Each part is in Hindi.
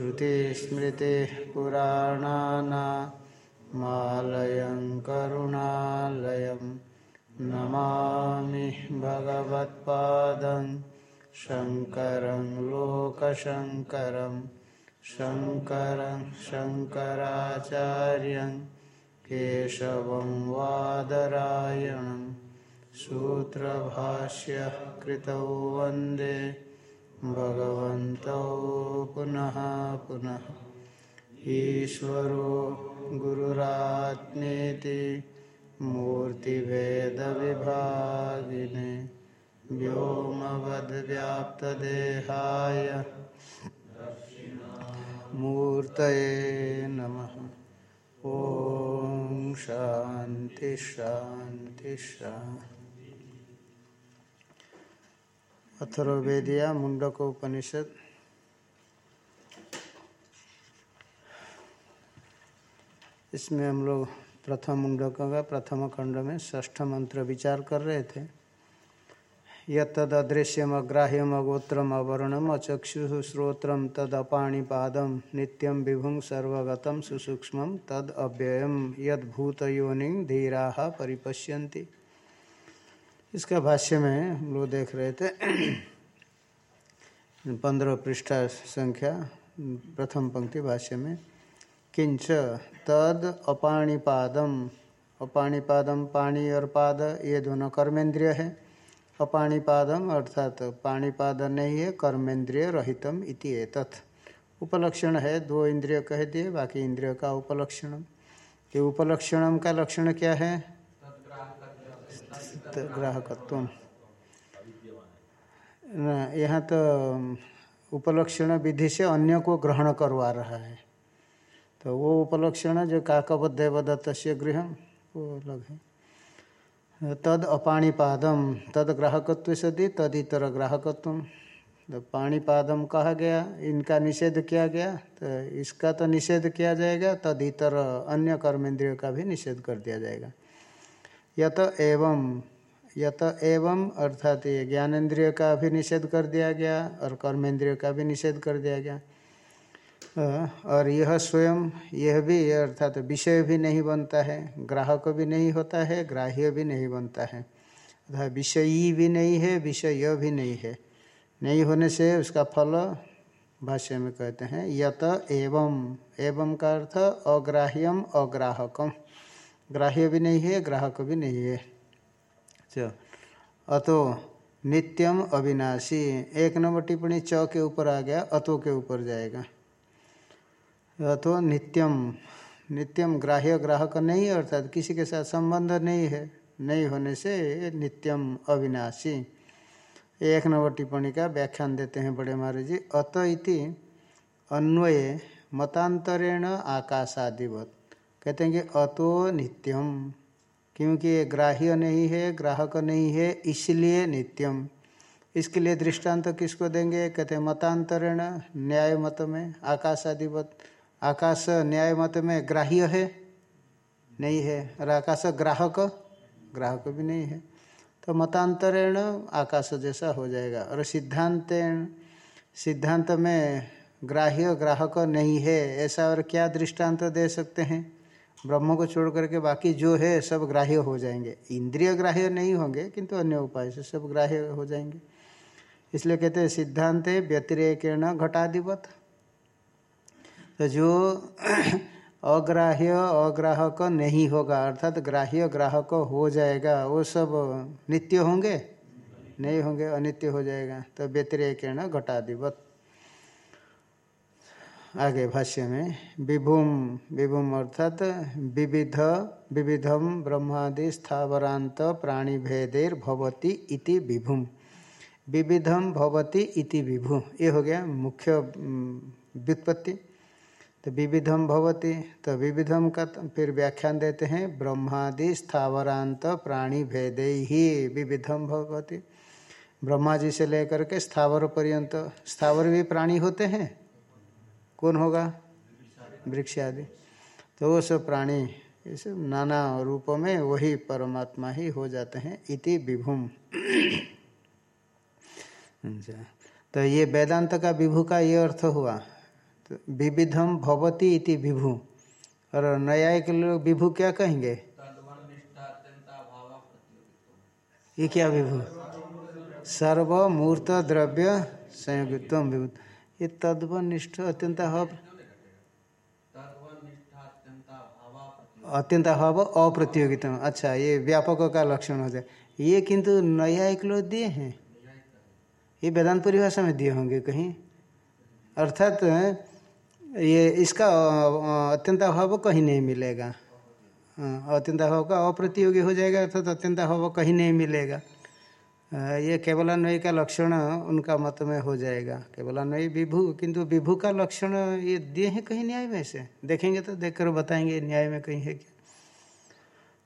श्रुतिस्मृतिपुराणानामालयं करुणालयं नमामि भगवत्पादं शङ्करं लोकशङ्करं शङ्करं शङ्कराचार्यं केशवं वादरायणं सूत्रभाष्य कृतौ वंदे भगवन्तौ पुनः पुनः। ईश्वरो गुरुरात्मेति मूर्तिभेदविभागिने व्योमवद्व्याप्तदेहाय मूर्तये नमः। ॐ शान्ति शान्ति शान्ति। अथर्वेदिया मुंडक उपनिषद इसमें हम लोग प्रथम मुंडक का प्रथम खंड में ष्ठ मंत्र विचार कर रहे थे। यद अदृश्यम अग्राह्यम अगोत्रम अवर्णम अचक्षु श्रोत्रम तद अपाणिपादम नित्यम विभुं सर्वगतम सुसूक्ष्म तद अव्ययम धीरा परिपश्यन्ति। इसका भाष्य में हम लोग देख रहे थे, पंद्रह पृष्ठा संख्या, प्रथम पंक्ति भाष्य में, किंच तद अपाणिपादम। अपाणिपादम पाणी और पाद, ये दोनों कर्मेंद्रिय है। अपाणिपादम अर्थात पाणिपाद नहीं है, कर्मेंद्रिय रहितम इति तथ उपलक्षण है, दो इंद्रिय कह दिए, बाकी इंद्रिय का उपलक्षण। ये उपलक्षणम का लक्षण क्या है? ग्राहकत्व। यहाँ तो उपलक्षण विधि से अन्य को ग्रहण करवा रहा है। तो वो उपलक्षण जो काकबद्धवदत्त गृह, वो अलग है। तद अपाणीपादम तद ग्राहकत्व सदी तदितर ग्राहकत्व। तो पाणीपादम कहा गया, इनका निषेध किया गया तो इसका तो निषेध किया जाएगा, तद इतर अन्य कर्मेंद्रियों का भी निषेध कर दिया जाएगा। यत एवं यत एवं अर्थात ये ज्ञानेन्द्रिय का भी निषेध कर दिया गया और कर्मेंद्रिय का भी निषेध कर दिया गया। और यह स्वयं, यह भी अर्थात विषय भी नहीं बनता है, ग्राहक भी नहीं होता है, ग्राह्य भी नहीं बनता है। अर्थात विषयी भी नहीं है, विषय भी नहीं है। नहीं होने से उसका फल भाष्य में कहते हैं, यत एवं एवं का अर्थ अग्राह्यम, अग्राहकम। ग्राह्य भी नहीं है, ग्राहक भी नहीं है। अतो नित्यम अविनाशी। एक नंबर टिप्पणी च के ऊपर आ गया, अतो के ऊपर जाएगा। अतो नित्यम नित्यम ग्राह्य ग्राहक नहीं, अर्थात किसी के साथ संबंध नहीं है, नहीं होने से नित्यम अविनाशी। एक नंबर टिप्पणी का व्याख्यान देते हैं बड़े महाराज जी। अत इति अन्वय मतांतरेण आकाशादिवत। कहते हैं कि अतो नित्यम, क्योंकि ये ग्राह्य नहीं है, ग्राहक नहीं है, इसलिए नित्यम। इसके लिए दृष्टांत तो किसको देंगे? कहते हैं मतांतरण, न्याय मत में, आकाश आदिवत आकाश न्याय मत में ग्राह्य है? नहीं है। और आकाश ग्राहक ग्राहक भी नहीं है। तो मतांतरण आकाश जैसा हो जाएगा। और सिद्धांत सिद्धांत में ग्राह्य, ग्राहक नहीं है, ऐसा और क्या दृष्टांत दे सकते हैं? ब्रह्म को छोड़ करके बाकी जो है सब ग्राह्य हो जाएँगे। इंद्रिय ग्राह्य नहीं होंगे, किंतु अन्य उपाय से सब ग्राह्य हो जाएँगे। इसलिए कहते हैं, सिद्धांत व्यतिरेकेण घटाधिपत। तो जो अग्राह्य अग्राहक नहीं होगा, अर्थात ग्राह्य ग्राहक हो जाएगा, वो सब नित्य होंगे? नहीं होंगे, अनित्य हो जाएगा। तो व्यतिरेकेण घटाधिपत। आगे भाष्य में विभुम विभुम अर्थात विविध विविधम ब्रह्मादि स्थावरांत प्राणी भेदेर भवती इति विभुम विविधम भवती इति विभु। ये हो गया मुख्य व्युत्पत्ति। तो विविधम भवती तो विविधम का फिर व्याख्यान देते हैं, ब्रह्मादि स्थावरांत प्राणी भेदे ही विविधम भवती। ब्रह्मा जी से लेकर के स्थावर पर्यंत, स्थावर भी प्राणी होते हैं कौन होगा? वृक्ष आदि। तो वो सब प्राणी इस नाना रूपों में वही परमात्मा ही हो जाते हैं इति विभुम। अच्छा। तो ये वेदांत का विभु का ये अर्थ हुआ। तो विविधम भवती इति विभु। और न्यायिक लोग विभु क्या कहेंगे? ये क्या विभु? सर्वमूर्त द्रव्य संयुक्त विभु ये तद्वनिष्ठ अत्यंत अत्यंत अभाव अप्रतियोगिता। अच्छा ये व्यापक का लक्षण हो जाए। ये किंतु नया एक लोग दिए हैं? ये वेदांत परिभाषा में दिए होंगे कहीं। अर्थात, ये इसका अत्यंत अभाव कहीं नहीं मिलेगा। अत्यंत अभाव का अप्रतियोगी हो जाएगा, अर्थात अत्यंत अभाव कहीं नहीं मिलेगा। ये केवलान्वयी का लक्षण उनका मत में हो जाएगा। केवलान्वयी विभू, किंतु विभू का लक्षण ये दिए हैं कहीं न्याय में से? देखेंगे तो देखकर बताएँगे न्याय में कहीं है क्या?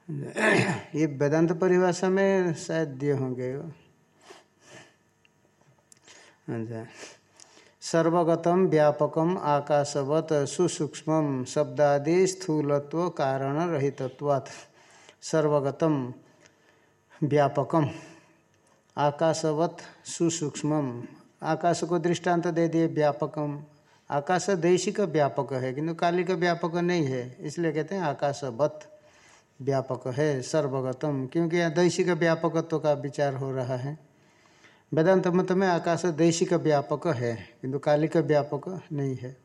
ये वेदांत परिभाषा में शायद दिए होंगे। अच्छा। सर्वगतम व्यापकम आकाशवत सुसूक्ष्म शब्दादि स्थूलत्व कारण रहितत्वात्। सर्वगतम व्यापकम। आकाशवत सुसूक्ष्म आकाश को दृष्टांत दे दिए व्यापकम। आकाश दैशिक व्यापक है किंतु कालिक व्यापक नहीं है, इसलिए कहते हैं आकाशवत व्यापक है, सर्वगतम। क्योंकि यहाँ दैशिक व्यापकत्व का विचार हो रहा है। वेदांत मत में आकाश दैशिक व्यापक है किंतु कालिक व्यापक नहीं है।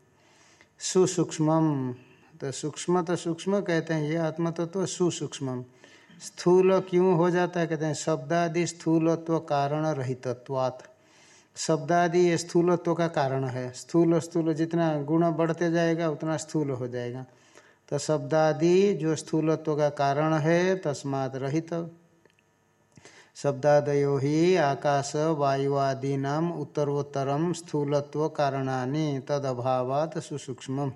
सुसूक्ष्म तो सूक्ष्म तो सूक्ष्म कहते हैं, ये आत्मतत्व सुसूक्ष्म स्थूल क्यों हो जाता है? कहते हैं, शब्दादि स्थूलत्व कारण रहितत्वात्। शब्दादि ये स्थूलत्व का कारण है। स्थूल स्थूल, जितना गुण बढ़ते जाएगा, उतना स्थूल हो जाएगा। तो शब्दादि जो स्थूलत्व का कारण है, तस्मात् रहित। शब्दादयो ही आकाश वायुआदीना उत्तरोत्तरम स्थूलत्व कारणानि तद अभावात सुसूक्ष्म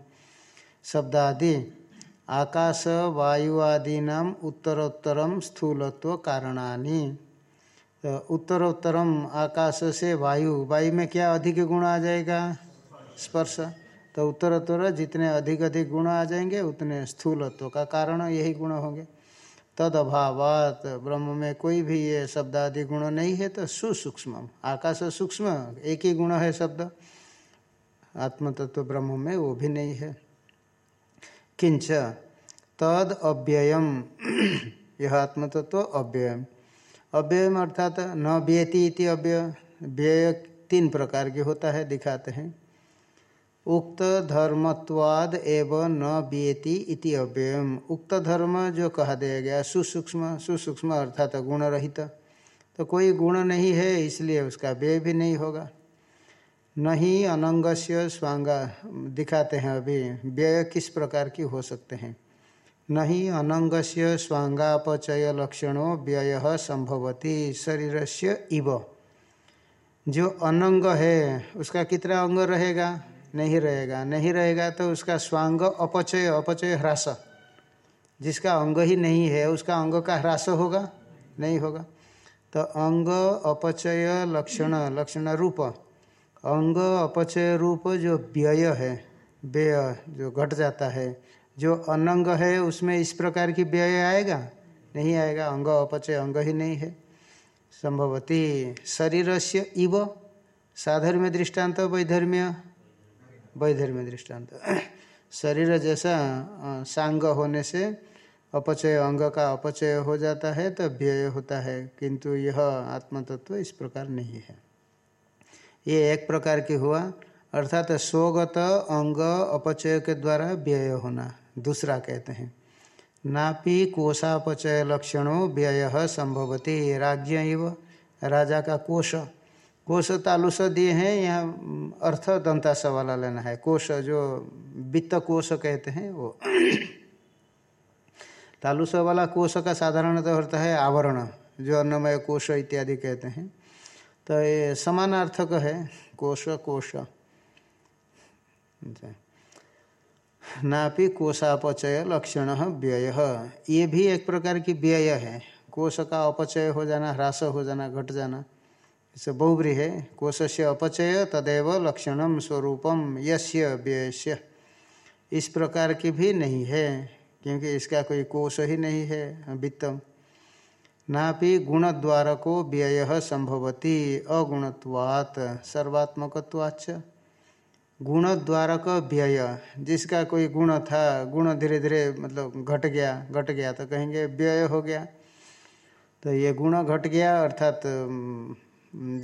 शब्दादि आकाश वायु आदीना उत्तरोत्तरम स्थूलत्व कारणानि तो उत्तरोत्तरम आकाश से वायु। वायु में क्या अधिक गुण आ जाएगा? स्पर्श। तो उत्तरोत्तर जितने अधिक अधिक गुण आ जाएँगे, उतने स्थूलत्व का कारण यही गुण होंगे। तद अभावात ब्रह्म में कोई भी ये शब्द आदि गुण नहीं है तो सुसूक्ष्म आकाश सूक्ष्म, एक ही गुण है शब्द। आत्मतत्व ब्रह्म में वो भी नहीं है। किंच तद अव्ययम यह आत्मतत्व अव्ययम। अव्ययम अर्थात न व्यति इति अव्यय। व्यय तीन प्रकार के होता है, दिखाते हैं। उक्त धर्मत्वाद एवं न व्यति इति अव्ययम। उक्त धर्म जो कहा दिया गया, सुसूक्ष्म सुसूक्ष्म अर्थात गुण रहित तो कोई गुण नहीं है, इसलिए उसका व्यय भी नहीं होगा। नहीं अनंग से स्वांगा दिखाते हैं अभी, व्यय किस प्रकार की हो सकते हैं? नहीं अनंग से स्वांगापचय लक्षणों व्यय संभवती शरीर से इव। जो अनंग है, उसका कितना अंग रहेगा? नहीं रहेगा। नहीं रहेगा तो उसका स्वांग अपचय अपचय ह्रास। जिसका अंग ही नहीं है, उसका अंग का ह्रास होगा? नहीं होगा। तो अंग अपचय लक्षण लक्षण रूप अंग अपचय रूप जो व्यय है, व्यय जो घट जाता है, जो अनंग है, उसमें इस प्रकार की व्यय आएगा? नहीं आएगा। अंग अपचय अंग ही नहीं है। संभवती शरीर से इव, साधर्म्य दृष्टांत, वैधर्म्य? वैधर्म्य दृष्टांत। शरीर जैसा सांग होने से अपचय अंग का अपचय हो जाता है तो व्यय होता है, किंतु यह आत्मतत्व इस प्रकार नहीं है। ये एक प्रकार की हुआ, अर्थात स्वगत अंग अपचय के द्वारा व्यय होना, दूसरा कहते हैं। नापी कोषापचय लक्षणों व्यय संभवती राज्य राजा का कोश कोश तालुस दिए हैं यहाँ अर्थ दंतास वाला लेना है। कोश जो वित्त कोश कहते हैं, वो। तालुस वाला कोश का साधारणतः अर्थ है आवरण, जो अन्नमय कोश इत्यादि कहते हैं। तो ये समानार्थक है, कोश कोश। नापि कोशापचय लक्षण व्यय। ये भी एक प्रकार की व्यय है। कोश का अपचय हो जाना, ह्रास हो जाना, घट जाना, इसे बहुब्री है। कोश से अपचय तदेव लक्षणम स्वरूपम यश्य व्ययस्य। इस प्रकार की भी नहीं है, क्योंकि इसका कोई कोश ही नहीं है, वित्तम। नापि गुण द्वार को व्यय संभवती अगुणत्वात् सर्वात्मकवाच गुण द्वारक व्यय, जिसका कोई गुण था, गुण धीरे धीरे मतलब घट गया घट गया तो कहेंगे व्यय हो गया। तो ये गुण घट गया, अर्थात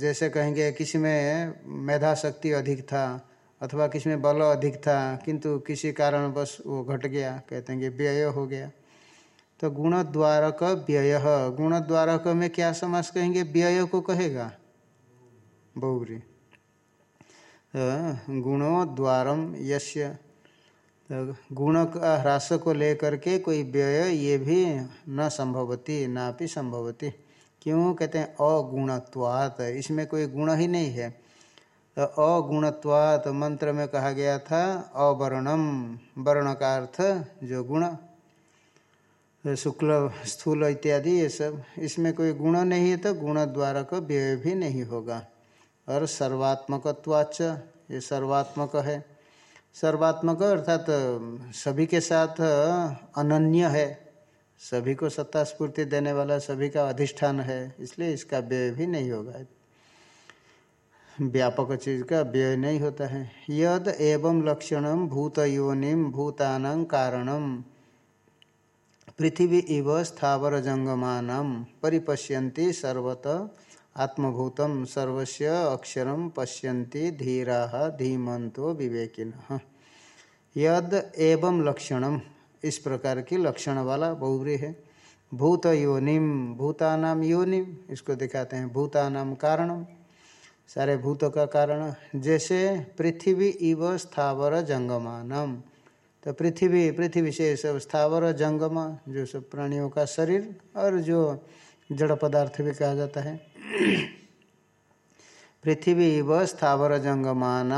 जैसे कहेंगे किसी में मेधा शक्ति अधिक था अथवा किसी में बल अधिक था, किंतु किसी कारण बस वो घट गया, कहते हैं कि व्यय हो गया। तो गुण द्वारक व्यय। गुण द्वारक में क्या समास कहेंगे? व्यय को कहेगा? बहुरी तो गुणो द्वारम यश्य तो गुण का ह्रास को लेकर के कोई व्यय ये भी न संभवती ना भी संभवती। क्यों? कहते हैं अगुणत्वात। इसमें कोई गुण ही नहीं है। तो अगुणत्वात मंत्र में कहा गया था, अवर्णम। वर्ण का अर्थ जो गुण शुक्ल स्थूल इत्यादि ये सब। इसमें कोई गुण नहीं है तो गुण द्वारा का व्यय भी नहीं होगा। और सर्वात्मकत्वाच ये सर्वात्मक है। सर्वात्मक अर्थात, सभी के साथ अनन्य है। सभी को सत्ता स्फूर्ति देने वाला सभी का अधिष्ठान है, इसलिए इसका व्यय भी नहीं होगा। व्यापक चीज़ का व्यय नहीं होता है। यद एवं लक्षणम भूत योनिम भूतान कारणम पृथ्वी इव स्थावर जंगमान परिपश्यन्ति सर्वत आत्मभूतम सर्वस्य अक्षरम पश्यन्ति धीरा धीमंतो विवेकिन। यद एवं लक्षणम इस प्रकार की लक्षण वाला बहुरी है। भूत योनिम, भूतानाम योनिम, इसको दिखाते हैं, भूतानाम कारणम। सारे भूतों का कारण, जैसे पृथ्वी इव स्थावर जंगमानम तो पृथ्वी पृथ्वी से सब स्थावर जंगम, जो सब प्राणियों का शरीर और जो जड़ पदार्थ भी कहा जाता है। पृथ्वी व स्थावर जंगमान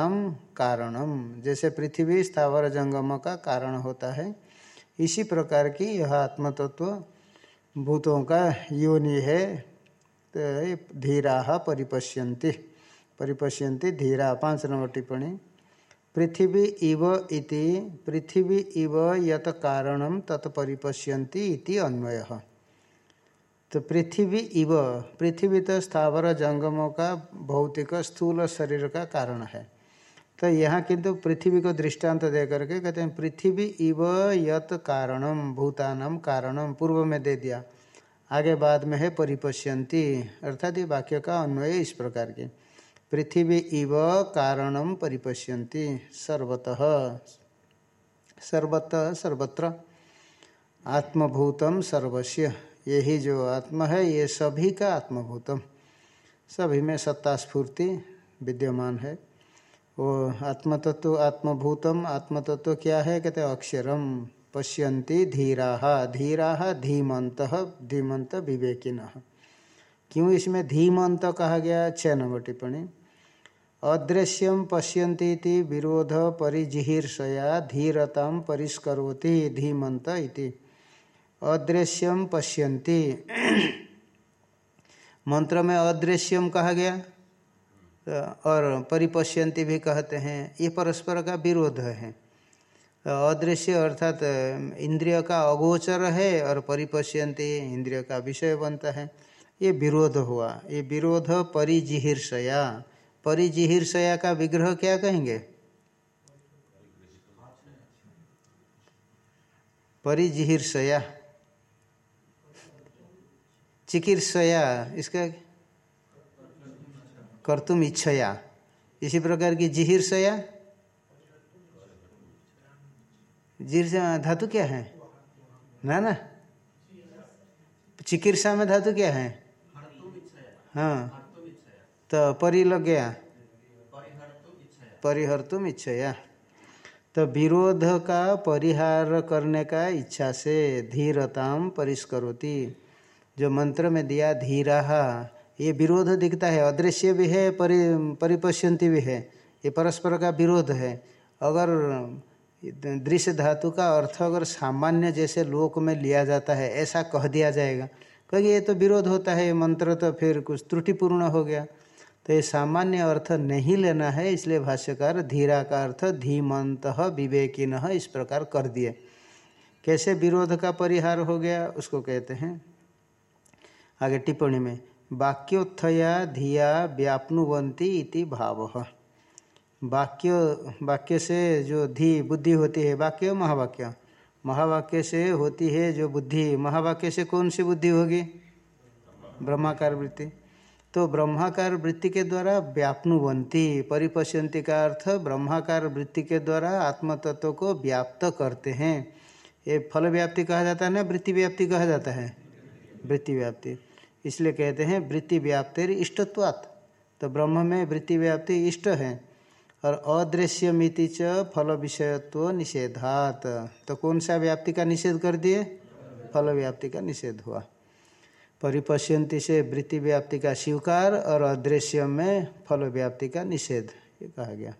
कारणम, जैसे पृथ्वी स्थावर जंगम का कारण होता है। इसी प्रकार की यह आत्मतत्व भूतों का योनि है। तो धीरा परिपश्यन्ति परिपश्यन्ति धीरा, पाँच नंबर टिप्पणी। पृथ्वी इव इति, पृथ्वी इव यत तत्परिपश्यन्ति इति अन्वय। तो पृथ्वी इव, पृथ्वी तो स्थावर जंगमों का भौतिक स्थूल शरीर का कारण है। तो यहाँ किंतु पृथ्वी को दृष्टांत दे करके कहते हैं, पृथ्वी इव यत कारणम भूतानम कारणम पूर्व में दे दिया। आगे बाद में है परिपश्यंती अर्थात ये वाक्य का अन्वय इस प्रकार के। पृथ्वी इव कारणम परिपश्यंती सर्वतः। सर्वतः, सर्वत्र। आत्मभूतम सर्वस्व यही जो आत्मा है, ये सभी का आत्मभूतम। सभी में सत्ता स्फूर्ति विद्यमान है। वो आत्मतत्व, आत्मभूतम, आत्मतत्व क्या है? कहते अक्षरम। पश्यन्ति धीरा। धीरा धीमंत धीमंत विवेकिन। क्यों इसमें धीमंत कहा गया? छः नंबर टिप्पणी। अदृश्यम पश्यन्ति विरोध परिजिहीर्षया धीरता परिष्करोति धीमंत इति। अदृश्यम मंत्र में अदृश्यम कहा गया? और परिपश्यंती भी कहते हैं। ये परस्पर का विरोध है। अदृश्य अर्थात, इंद्रिय का अगोचर है और परिपश्यंती इंद्रिय का विषय बनता है। ये विरोध हुआ। ये विरोध परिजिहिर्षया। परिजिहिर्षया का विग्रह क्या कहेंगे? परिजिहिर्षया। चिकित्सया इसका कर्तुम इच्छया। इसी प्रकार की जिहिर्सया जिर धातु क्या है? ना ना। चिकित्सा में धातु क्या है? हाँ। तो परि लग गया परिहर तुम इच्छया। तो विरोध का परिहार करने का इच्छा से धीरताम परिष्करोती। जो मंत्र में दिया धीरा ये विरोध दिखता है अदृश्य भी है परि परिपश्यंती भी है। ये परस्पर का विरोध है। अगर दृश्य धातु का अर्थ अगर सामान्य जैसे लोक में लिया जाता है ऐसा कह दिया जाएगा। क्योंकि ये तो विरोध होता है ये मंत्र तो फिर कुछ त्रुटिपूर्ण हो गया। तो ये सामान्य अर्थ नहीं लेना है, इसलिए भाष्यकार धीरा का अर्थ धीमंत विवेकिन इस प्रकार कर दिए। कैसे विरोध का परिहार हो गया, उसको कहते हैं। आगे टिप्पणी में, वाक्योत्थया धिया व्यापनुवंती इति भाव। वाक्य वाक्य से जो धी बुद्धि होती है, वाक्य महावाक्य? महावाक्य से होती है जो बुद्धि, महावाक्य से कौन सी बुद्धि होगी? ब्रह्माकार वृत्ति। तो ब्रह्माकार वृत्ति के द्वारा व्याप्नुवंती परिपश्यंती का अर्थ ब्रह्माकार वृत्ति के द्वारा आत्मतत्व को व्याप्त करते हैं। ये फल व्याप्ति कहा जाता है ना, वृत्ति व्याप्ति कहा जाता है? वृत्ति व्याप्ति। इसलिए कहते हैं वृत्ति व्याप्तिर इष्टत्वात्। तो ब्रह्म में वृत्ति व्याप्ति इष्ट है और अदृश्य मिति च फल विषयत्व निषेधात। तो कौन सा व्याप्ति का निषेध कर दिए? फल व्याप्ति का निषेध हुआ। परिपश्यंती से वृत्ति व्याप्ति का स्वीकार और अदृश्य में फल व्याप्ति का निषेध, ये कहा गया।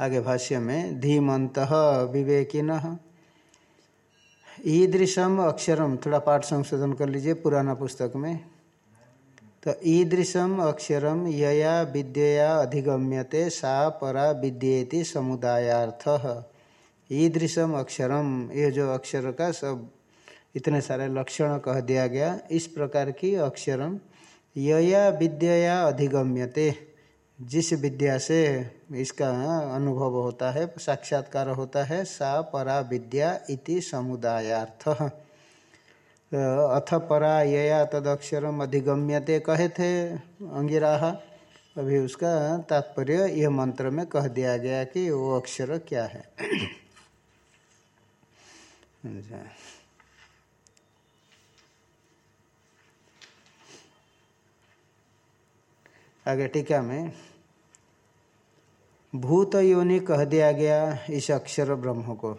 आगे भाष्य में धीमंत विवेकिन। ईदृशम अक्षरम, थोड़ा पाठ संशोधन कर लीजिए पुराना पुस्तक में। तो ईदृशम अक्षरम यया विद्यया अधिगम्यते, सा परा विद्येति समुदायार्थ। ईदृशम अक्षरम, ये जो अक्षर का सब इतने सारे लक्षण कह दिया गया। इस प्रकार की अक्षरम यया विद्यया अधिगम्यते। जिस विद्या से इसका अनुभव होता है, साक्षात्कार होता है, सा परा विद्या इति समुदायार्थ। अथ परा यया तदक्षरम अधिगम्यते कहे थे अंगिराह। अभी उसका तात्पर्य यह मंत्र में कह दिया गया कि वो अक्षर क्या है। आगे टीका में भूत योनि कह दिया गया इस अक्षर ब्रह्म को।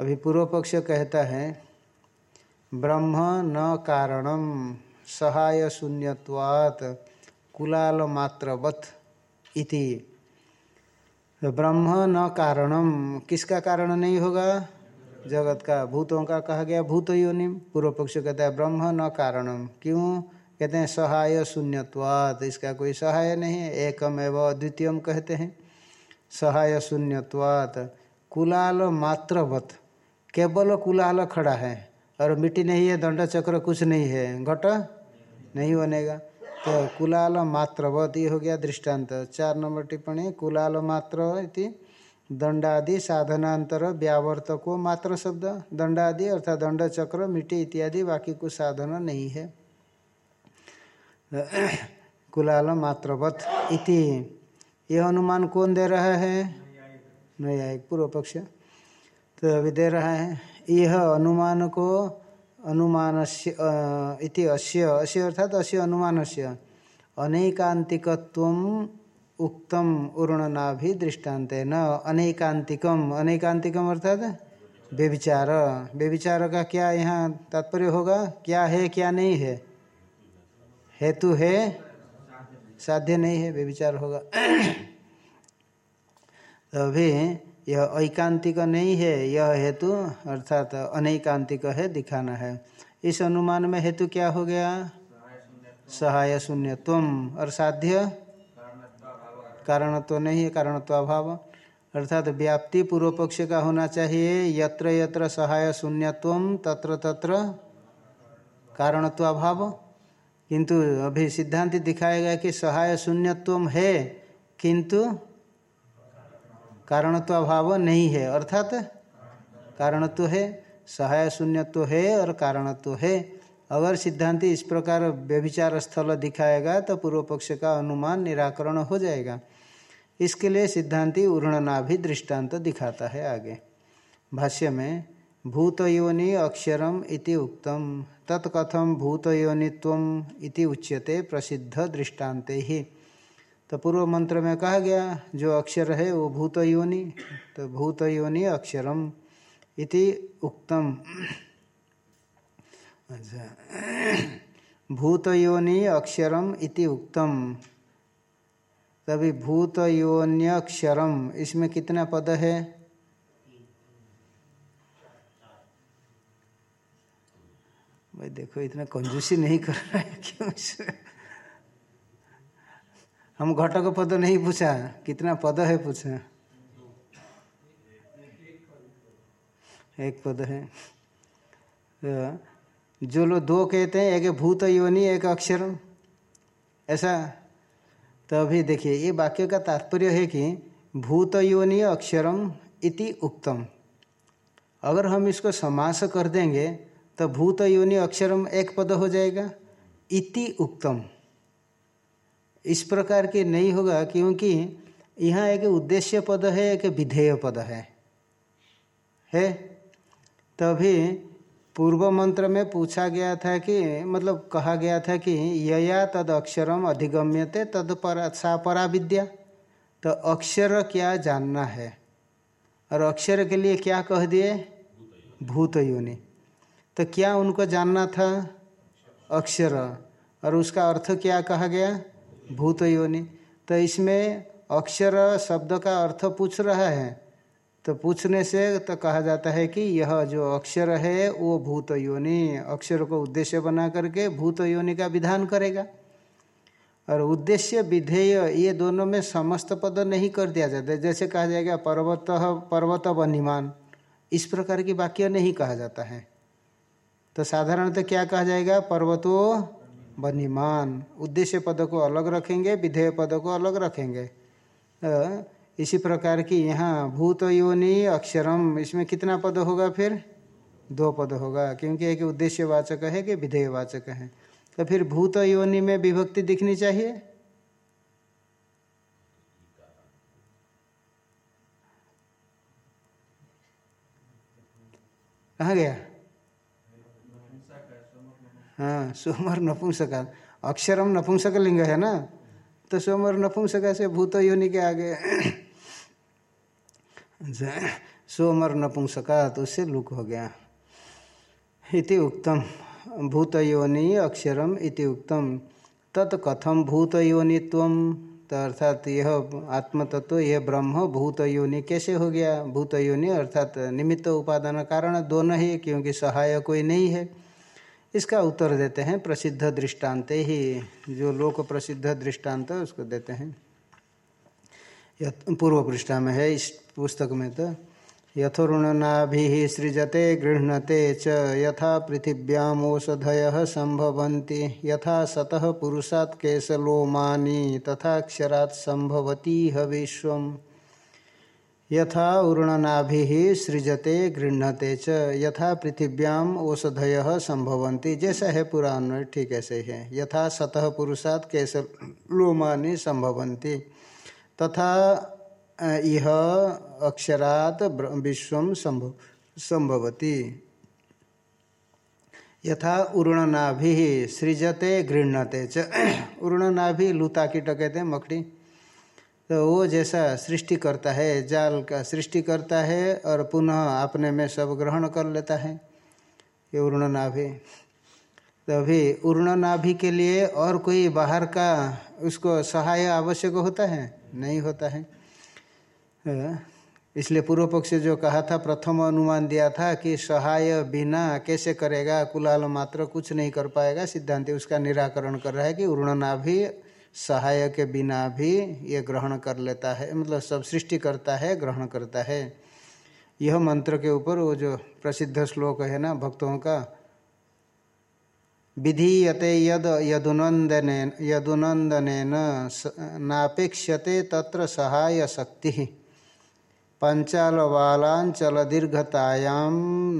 अभी पूर्व पक्ष कहता है, ब्रह्म न कारणम सहाय शून्यवात कुलाल मात्रवत इति। तो ब्रह्म न कारणम किसका कारण नहीं होगा? जगत का, भूतों का कहा गया भूत योनि पूर्व पक्ष कहता है, ब्रह्म न कारणम क्यों? कहते हैं सहाय शून्यत्वात, इसका कोई सहाय नहीं है, एकम एवं अद्वितीयम कहते हैं। सहाय शून्यत्वात, कुलाल मात्रवत, केवल कुलाल खड़ा है, और मिट्टी नहीं है, दंड चक्र कुछ नहीं है, घट नहीं बनेगा। तो कुलाल मात्रवत, ये हो गया दृष्टांत। चार नंबर टिप्पणी, कुलाल मात्र दंडादि साधनांतर व्यावर्तको मात्र शब्द, दंडादि अर्थात दंड चक्र, मिट्टी इत्यादि, बाकी कुछ साधन नहीं है। कुलाल मात्रवत इति। यह अनुमान कौन दे रहा है? न्यायिक पूर्व पक्ष तो अभी दे रहा है यह अनुमान को अनुमान इति अश्य अश्य अर्थात अश्य अनुमान से अनेकांतिकत्व उक्तम उर्णनाभि दृष्टांत। न अनेकांतिकम अनेकांतिकम अर्थात व्यभिचार। व्यभिचार का क्या यहाँ तात्पर्य होगा? क्या है, क्या नहीं है? हेतु है? साध्य नहीं है व्यविचार होगा। तो अभी यह ऐकांतिक नहीं है, यह हेतु, अर्थात अनैकांतिक है, दिखाना है। इस अनुमान में हेतु क्या हो गया? सहाय शून्य तुम और साध्य? कारणत्व नहीं है कारणत्व अभाव अर्थात व्याप्ति पूर्व पक्ष का होना चाहिए। यत्र यत्र सहाय शून्यत्व तत्र तत्र कारणत्व अभाव किंतु अभी सिद्धांत दिखाएगा कि सहाय शून्यत्व है, किंतु कारणत्व अभाव नहीं है। अर्थात कारणत्व है, सहाय शून्यत्व है और कारणत्व है। अगर सिद्धांति इस प्रकार व्यभिचार स्थल दिखाएगा तो पूर्व पक्ष का अनुमान निराकरण हो जाएगा। इसके लिए सिद्धांति भी दृष्टांत दिखाता है आगे। भाष्य में भूत योनि अक्षरम इति उक्तम। तत्कथम भूत योनित्व इति उच्यते प्रसिद्ध दृष्टान्ते। ही तो पूर्व मंत्र में कहा गया, जो अक्षर है वो भूत योनि तो भूतयोनि अक्षरम इति उक्तम। अच्छा। भूत योनि अक्षरम इति उक्तम। तभी भूत योन्यक्षरम इसमें कितना पद है? भाई देखो, इतना कंजूसी नहीं कर रहा है क्यों हम घटक पद नहीं पूछा, कितना पद है पूछा। एक पद है। तो जो लोग दो कहते हैं, एक भूत योनि, एक अक्षर। ऐसा? तो अभी देखिए, ये वाक्य का तात्पर्य है कि भूत योनि अक्षरम इति उक्तम। अगर हम इसको समास कर देंगे तो भूत योनि अक्षरम एक पद हो जाएगा। इति उक्तम। इस प्रकार के नहीं होगा क्योंकि यहाँ एक उद्देश्य पद है, एक विधेय पद है। है? तभी पूर्व मंत्र में पूछा गया था कि मतलब कहा गया था कि यया तद अक्षरम अधिगम्यते तद पर, सा परा विद्या तो अक्षर क्या जानना है? और अक्षर के लिए क्या कह दिए? भूत योनि। तो क्या उनको जानना था? अक्षर। और उसका अर्थ क्या कहा गया? भूत योनि। तो इसमें अक्षर शब्द का अर्थ पूछ रहा है। तो पूछने से तो कहा जाता है कि यह जो अक्षर है, वो भूत योनि। अक्षर को उद्देश्य बना करके भूत योनि का विधान करेगा। और उद्देश्य, विधेय, ये दोनों में समस्त पद नहीं कर दिया जाता। जैसे कहा जाएगा, पर्वत पर्वत वनिमान इस प्रकार की वाक्य नहीं कहा जाता है। तो साधारणतः क्या कहा जाएगा? पर्वतो बनीमान उद्देश्य पद को अलग रखेंगे, विधेय पद को अलग रखेंगे। तो इसी प्रकार की यहाँ भूत योनि अक्षरम, इसमें कितना पद होगा फिर? दो पद होगा, क्योंकि एक उद्देश्यवाचक है कि विधेयवाचक है। तो फिर भूत योनि में विभक्ति दिखनी चाहिए? कहाँ गया? हाँ सोमर नपुंसका अक्षरम नपुंसक लिंग है ना? तो सोमर नपुंसका से भूत योनि के आगे सोमर नपुंसका तो उससे लुक हो गया। इति उक्तम, भूत योनि अक्षरम इति उक्तम। तत्कथम भूत योनित्व तो अर्थात यह आत्मतत्व, यह ब्रह्म भूत योनि कैसे हो गया? भूत योनि अर्थात निमित्त उपादान कारण दोनों ही क्योंकि सहाय कोई नहीं है। इसका उत्तर देते हैं, प्रसिद्ध दृष्टांत ही, जो लोक प्रसिद्ध दृष्टांत उसको देते हैं। पूर्व पृष्ठा में है, इस पुस्तक में तो यथोर्णनाभि सृजते, गृह्णते च, यथा पृथिव्याम ओषधय संभवन्ति यथा सतः पुरुषात् केशलोमानी, तथा क्षरात् संभवती विश्वम्। यथा उर्णनाभि सृजते गृहते च। यथा पृथिव्याम ओषधय संभवंती जैसा है पूरा अन्वय ठीक ऐसे ही यथा सतह पुरुषात कैस लोमानी संभवंती तथा यह अक्षरात विश्व संभव, संभवती। यथा उर्णनाभि सृजते गृहते च। उर्णनाभि लुता कीट कहते हैं, मकड़ी। तो वो जैसा सृष्टि करता है, जाल का सृष्टि करता है और पुनः अपने में सब ग्रहण कर लेता है। ये उर्ण नाभि तो अभी उर्ण नाभि के लिए और कोई बाहर का उसको सहाय आवश्यक होता है? नहीं होता है। इसलिए पूर्व पक्ष जो कहा था, प्रथम अनुमान दिया था कि सहाय बिना कैसे करेगा, कुलाल मात्र कुछ नहीं कर पाएगा, सिद्धांत उसका निराकरण कर रहा है कि उर्ण नाभि सहाय के बिना भी ये ग्रहण कर लेता है मतलब सब सृष्टि करता है, ग्रहण करता है। यह मंत्र के ऊपर वो जो प्रसिद्ध श्लोक है ना भक्तों का, विधीयते यद यदुनंदन यदुनंदन नापेक्षते तत्र सहाय शक्ति पंचाल वालांचल दीर्घतायाम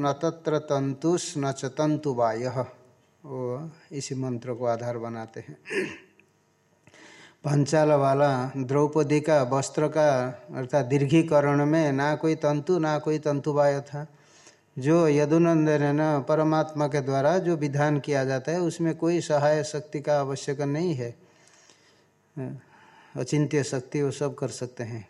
न तत्र तंतुष न च तंतुवाय इसी मंत्र को आधार बनाते हैं। पंचाल वाला, द्रौपदी का वस्त्र का, अर्थात दीर्घीकरण में ना कोई तंतु, ना कोई तंतुवाय था। जो यदुनंदन परमात्मा के द्वारा जो विधान किया जाता है, उसमें कोई सहाय शक्ति का आवश्यक नहीं है। अचिंत्य शक्ति वो सब कर सकते हैं।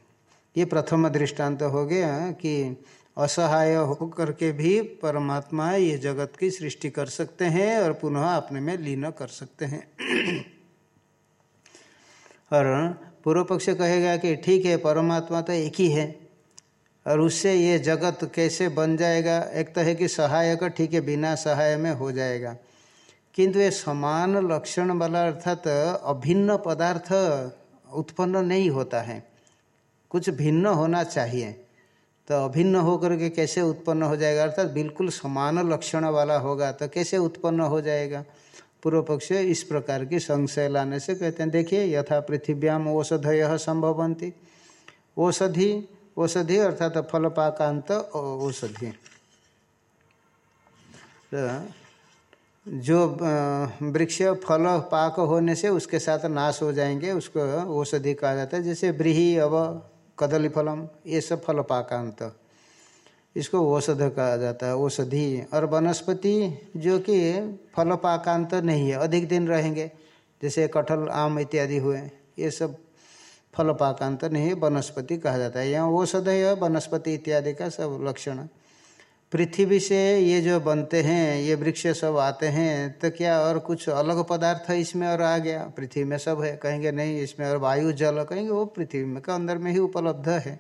ये प्रथम दृष्टांत हो गया कि असहाय होकर के भी परमात्मा ये जगत की सृष्टि कर सकते हैं और पुनः अपने में लीन कर सकते हैं। और पूर्व पक्ष कहेगा कि ठीक है, परमात्मा तो एक ही है। और उससे ये जगत कैसे बन जाएगा? एक तो है कि सहायक, ठीक है, बिना सहाय में हो जाएगा। किंतु ये समान लक्षण वाला अर्थात अभिन्न पदार्थ उत्पन्न नहीं होता है। कुछ भिन्न होना चाहिए। तो अभिन्न होकर के कैसे उत्पन्न हो जाएगा? अर्थात बिल्कुल समान लक्षण वाला होगा तो कैसे उत्पन्न हो जाएगा? पूर्व पक्ष इस प्रकार की संशय लाने से कहते हैं, देखिए, यथा पृथिव्याम औषधय संभवंती औषधि औषधि अर्थात फलपाकांत औषधि। तो जो वृक्ष, फल, पाक होने से उसके साथ नाश हो जाएँगे, उसको औषधि कहा जाता है, जैसे ब्रीही, अव कदली फलम ये सब फल पाकांत इसको औषध कहा जाता है, औषधि। और वनस्पति जो कि फल पाकांत नहीं है, अधिक दिन रहेंगे, जैसे कटहल, आम इत्यादि हुए, ये सब फल पाकांत नहीं वनस्पति कहा जाता है। यहाँ औषध है, वनस्पति इत्यादि का सब लक्षण। पृथ्वी से ये जो बनते हैं, ये वृक्ष सब आते हैं तो क्या और कुछ अलग पदार्थ इसमें और आ गया? पृथ्वी में सब है, कहेंगे नहीं, इसमें और वायु, जल, कहेंगे वो पृथ्वी में, का अंदर में ही उपलब्ध है।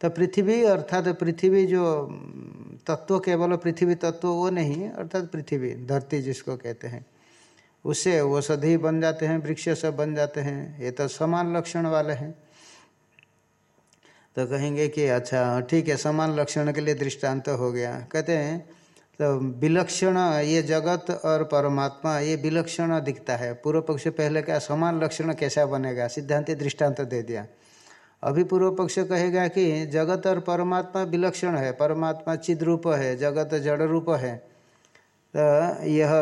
तो पृथ्वी अर्थात पृथ्वी जो तत्व केवल पृथ्वी तत्व वो नहीं, अर्थात पृथ्वी, धरती जिसको कहते हैं उससे औषधि बन जाते हैं, वृक्ष सब बन जाते हैं, ये तो समान लक्षण वाले हैं। तो कहेंगे कि अच्छा ठीक है, समान लक्षण के लिए दृष्टांत तो हो गया। कहते हैं तो विलक्षण ये जगत और परमात्मा, ये विलक्षण दिखता है। पूर्व पक्ष पहले क्या समान लक्षण कैसा बनेगा? सिद्धांत दृष्टांत तो दे दिया। अभी पूर्व पक्ष कहेगा कि जगत और परमात्मा विलक्षण है, परमात्मा चिद रूप है, जगत जड़ रूप है। तो यह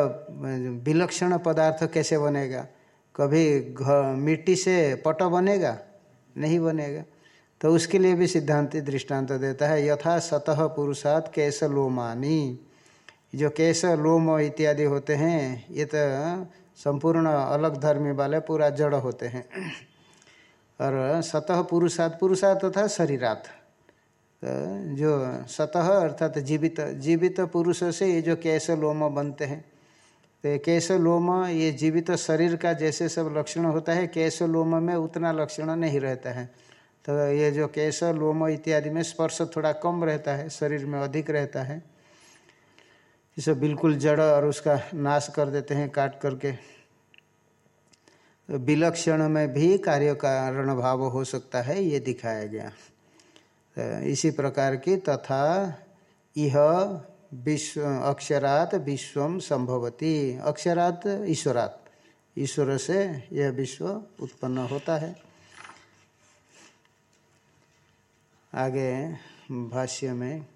विलक्षण पदार्थ कैसे बनेगा? कभी मिट्टी से पट बनेगा? नहीं बनेगा। तो उसके लिए भी सिद्धांत, दृष्टांत देता है, यथा सतह पुरुषात केश लोमानी। जो केश, लोम इत्यादि होते हैं, ये तो संपूर्ण अलग धर्मी वाले पूरा जड़ होते हैं। और सतह पुरुषात पुरुषात तथा शरीरात। तो जो सतह अर्थात जीवित जीवित पुरुष से ये जो केश लोम बनते हैं तो केश लोम, ये जीवित शरीर का जैसे सब लक्षण होता है, केश लोम में उतना लक्षण नहीं रहता है। तो ये जो केश लोम इत्यादि में स्पर्श थोड़ा कम रहता है, शरीर में अधिक रहता है। इसे बिल्कुल जड़ और उसका नाश कर देते हैं, काट करके। विलक्षण में भी कार्य कारण भाव हो सकता है, ये दिखाया गया। तो इसी प्रकार की तथा यह विश्व, अक्षरात विश्वम संभवती। अक्षरात ईश्वरात। ईश्वर से यह विश्व उत्पन्न होता है। आगे भाष्य में,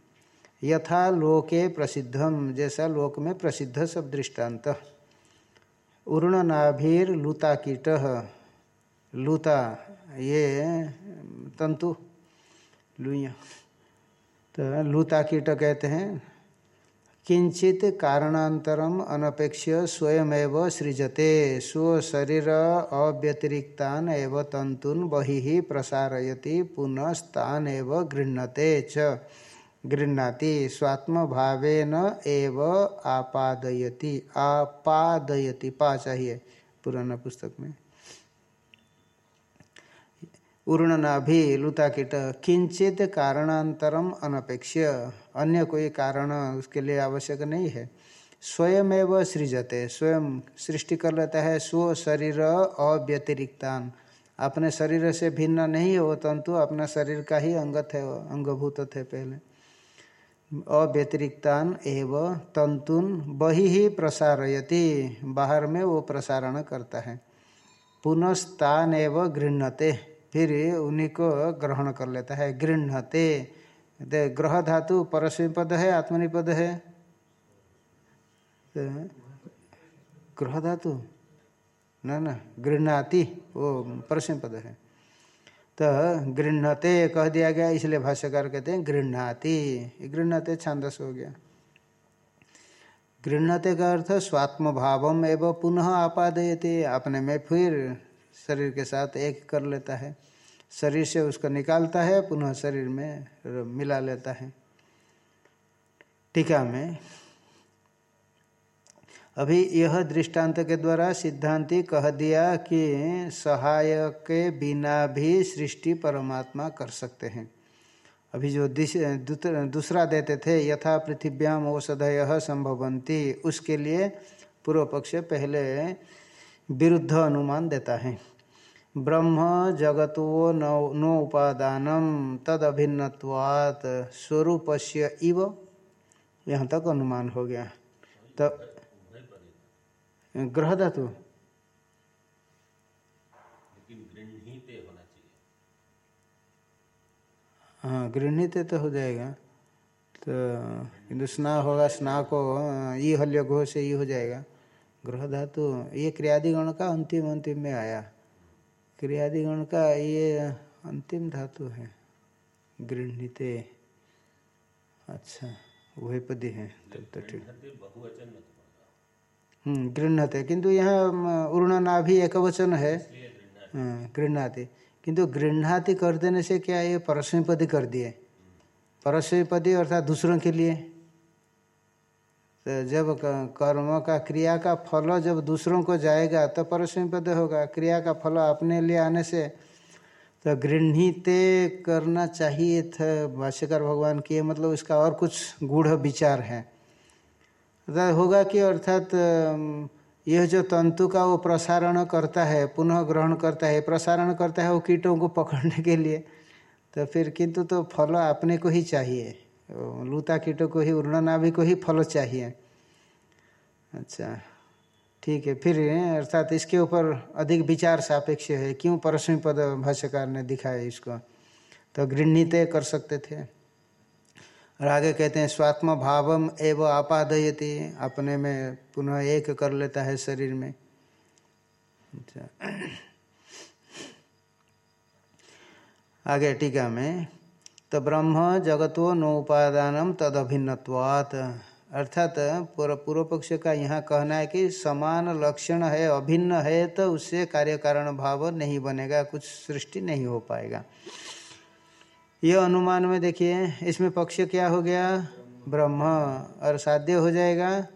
यथा लोके प्रसिद्धम जैसा लोक में प्रसिद्ध सब दृष्टांत। उर्ण नाभिर लूता कीट लूता, ये तंतु, लुइया। तो लूता कीट कहते हैं, किंचित कारणांतरम अनपेक्ष स्वयमेव सृजते, स्व शरीर अव्यतिरिक्तान एव तंतुन बहि प्रसारयति पुनस्तान एव गृह्णते च। गृह्णाति स्वात्म भावेन एव आपादयति आपादयति पा चाहिए पुराना पुस्तक में। उर्ण नाभि लुता कीट किंचित कारणांतरम अनपेक्ष अन्य कोई कारण उसके लिए आवश्यक नहीं है। स्वयं एवं सृजते, स्वयं सृष्टि कर लेता है, स्व शरीर अव्यतिरिक्तान। अपने शरीर से भिन्न नहीं हो, तंतु अपना शरीर का ही अंगत है, अंगभूत थे पहले। अव्यतिरिक्तान एव तंतुन बही ही प्रसारयति। बाहर में वो प्रसारण करता है। पुनस्तान एव गृहते फिर उन्हीं को ग्रहण कर लेता है। गृहते ग्रह धातु परस्वीपद है आत्मनिपद है। ग्रह धातु? न न, गृहणाति। वो परस्वीपद है। तो गृहते कह दिया गया, इसलिए भाष्यकार कहते हैं गृहणाति। गृहते छांदस हो गया। गृहते का अर्थ स्वात्म भावम एवं पुनः आपादयते। अपने में फिर शरीर के साथ एक कर लेता है। शरीर से उसको निकालता है, पुनः शरीर में मिला लेता है। टीका में अभी यह दृष्टांत के द्वारा सिद्धांति कह दिया कि सहायक के बिना भी सृष्टि परमात्मा कर सकते हैं। अभी जो दूसरा देते थे, यथा पृथिव्याम औषधय संभवंती उसके लिए पूर्व पक्ष पहले विरुद्ध अनुमान देता है। ब्रह्म जगतो नो उपादान तद अभिन्नवात स्वरूप इव। यहाँ तक अनुमान हो गया। तो ग्रह धातु हाँ गृहित तो हो जाएगा। तो किंतु स्ना होगा स्ना को ई हल्य घो से ये हो जाएगा। ग्रह धातु ये क्रियादिगण का अंतिम अंतिम में आया। क्रियादिगण का ये अंतिम धातु है। गृहित अच्छा वही पदी है। तब तो ठीक। हम्म गृहते किंतु यहाँ उर्ण भी एक वचन है। हाँ, गृहणाति। किंतु गृहणाति कर देने से क्या ये परस्मपदी कर दिए? परस्मपदी अर्थात दूसरों के लिए। तो जब कर्म का क्रिया का फल जब दूसरों को जाएगा तो परस्मपद होगा। क्रिया का फल अपने लिए आने से तो गृहित करना चाहिए था भाष्यकर भगवान की। मतलब इसका और कुछ गूढ़ विचार है। अर्थात होगा कि अर्थात यह जो तंतु का वो प्रसारण करता है, पुनः ग्रहण करता है, प्रसारण करता है वो कीटों को पकड़ने के लिए तो फिर किंतु तो फल अपने को ही चाहिए। लूता कीटों को ही उर्णनाभि को ही फल चाहिए। अच्छा ठीक है, फिर, अर्थात इसके ऊपर अधिक विचार सापेक्ष है। क्यों परस्मी पद भाष्यकार ने दिखाया इसको? तो गृहणीते कर सकते थे। और आगे कहते हैं, स्वात्म भावम एवं आपादयति। अपने में पुनः एक कर लेता है शरीर में। अच्छा। आगे टीका में तो ब्रह्म जगतो नोपादानम तद अभिन्नवात अर्थात पूर्व पक्ष का यहाँ कहना है कि समान लक्षण है, अभिन्न है तो उससे कार्य कारण भाव नहीं बनेगा, कुछ सृष्टि नहीं हो पाएगा। यह अनुमान में देखिए, इसमें पक्ष क्या हो गया? ब्रह्म। और साध्य हो जाएगा,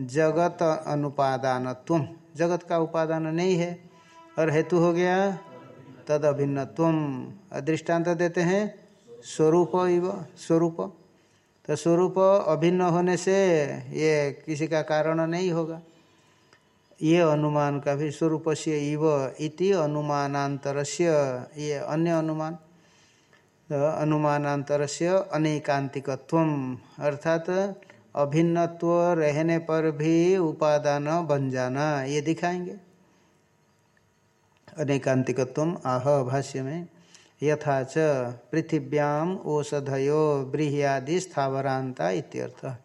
जगत अनुपादान तुम जगत का उपादान नहीं है। और हेतु हो गया तद अभिन्न तुम दृष्टांत देते हैं, स्वरूप इव, स्वरूप। तो स्वरूप अभिन्न होने से ये किसी का कारण नहीं होगा। ये अनुमान का भी स्वरूप से इव इति अनुमानांतर ये अन्य अनुमान। अनुमानांतर से अनेकांतिकत्व अर्थात अभिन्नत्व रहने पर भी उपादान बन जाना, ये दिखाएँगे। अनेकांतिकत्व आह, भाष्य में, यथा च पृथिव्याम औषधयो ब्रीहियादि स्थावरांता इत्यर्थ।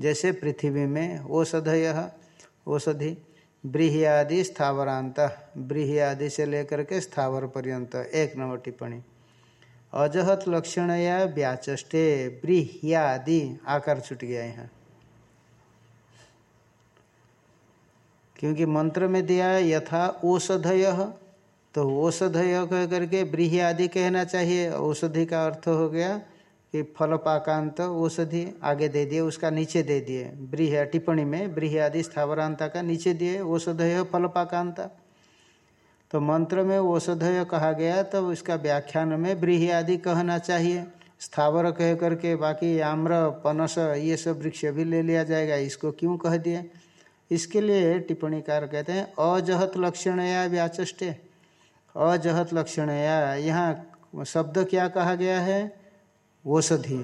जैसे पृथ्वी में औषधय, औषधि, ब्रीहियादि स्थावरांता ब्रीहियादि से लेकर के स्थावर पर्यंत, एक नंबर टिप्पणी। अजहत लक्षण या व्याचष्टे ब्रीहियादि आकार छूट गया यहाँ। क्योंकि मंत्र में दिया यथा औषधय तो औषधय कह करके ब्रीही आदि कहना चाहिए। औषधि का अर्थ हो गया कि फल पाकांत औषधि आगे दे दिए, उसका नीचे दे दिए। ब्रीह टिप्पणी में ब्रीह आदि स्थावरांता का नीचे दिए, औषधय फल पाकांता तो मंत्र में औषधय कहा गया तो इसका व्याख्यान में ब्रीही आदि कहना चाहिए। स्थावर कह करके बाकी आम्र, पनस, ये सब वृक्ष भी ले लिया जाएगा। इसको क्यों कह दिए? इसके लिए टिप्पणीकार कहते हैं, अजहत लक्षण या व्याचष्टे अजहत लक्षण या यहाँ शब्द क्या कहा गया है? औषधि।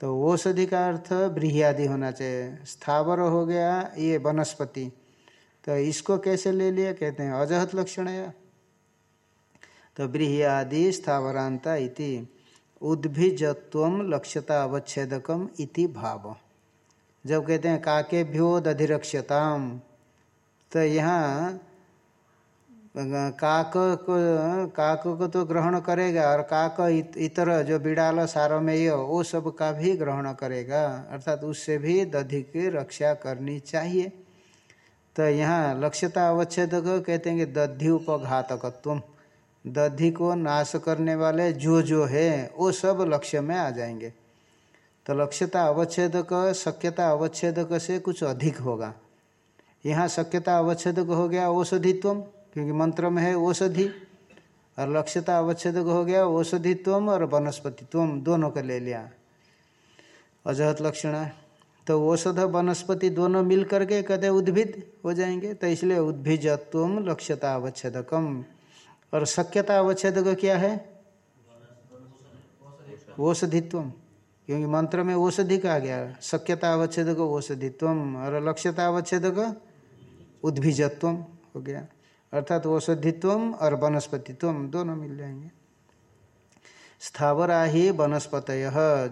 तो औषधि का अर्थ ब्रीहियादि होना चाहिए। स्थावर हो गया, ये वनस्पति। तो इसको कैसे ले लिया? कहते हैं, अजहत लक्षण या तो ब्रीहियादि स्थावरांता इति उद्भिजत्व लक्ष्यता अवच्छेदकम इति भाव। जब कहते हैं, काके भ्यो दधिरक्ष्यताम तो यहाँ, काक को काक को तो ग्रहण करेगा, और काक इतर जो बिड़ाल, सारमेय, वो सब का भी ग्रहण करेगा। अर्थात उससे भी दधि की रक्षा करनी चाहिए। तो यहाँ लक्ष्यता अवच्छेद कहते हैं कि दधि उपघातकत्व दधि को नाश करने वाले जो जो है, वो सब लक्ष्य में आ जाएँगे। तो लक्ष्यता अवच्छेदक शक्यता अवच्छेदक से कुछ अधिक होगा। यहाँ शक्यता अवच्छेदक हो गया औषधित्व क्योंकि मंत्र में है औषधि। और लक्ष्यता अवच्छेद हो गया औषधित्व और वनस्पतित्व दोनों को ले लिया। अजहत लक्षण तो औषध वनस्पति दोनों मिल करके कहते उद्भिद हो जाएँगे। तो इसलिए उद्भिजत्व लक्ष्यता अवच्छेदकम और शक्यता अवच्छेदक क्या है? औषधित्व। क्योंकि मंत्र में औषधि कहा गया शक्यता अवच्छेदक औषधित्व। और लक्ष्यता अवच्छेदक उद्भिजत्व हो गया। अर्थात औषधित्व और वनस्पतित्व दोनों मिल जाएँगे। स्थावरा ही वनस्पत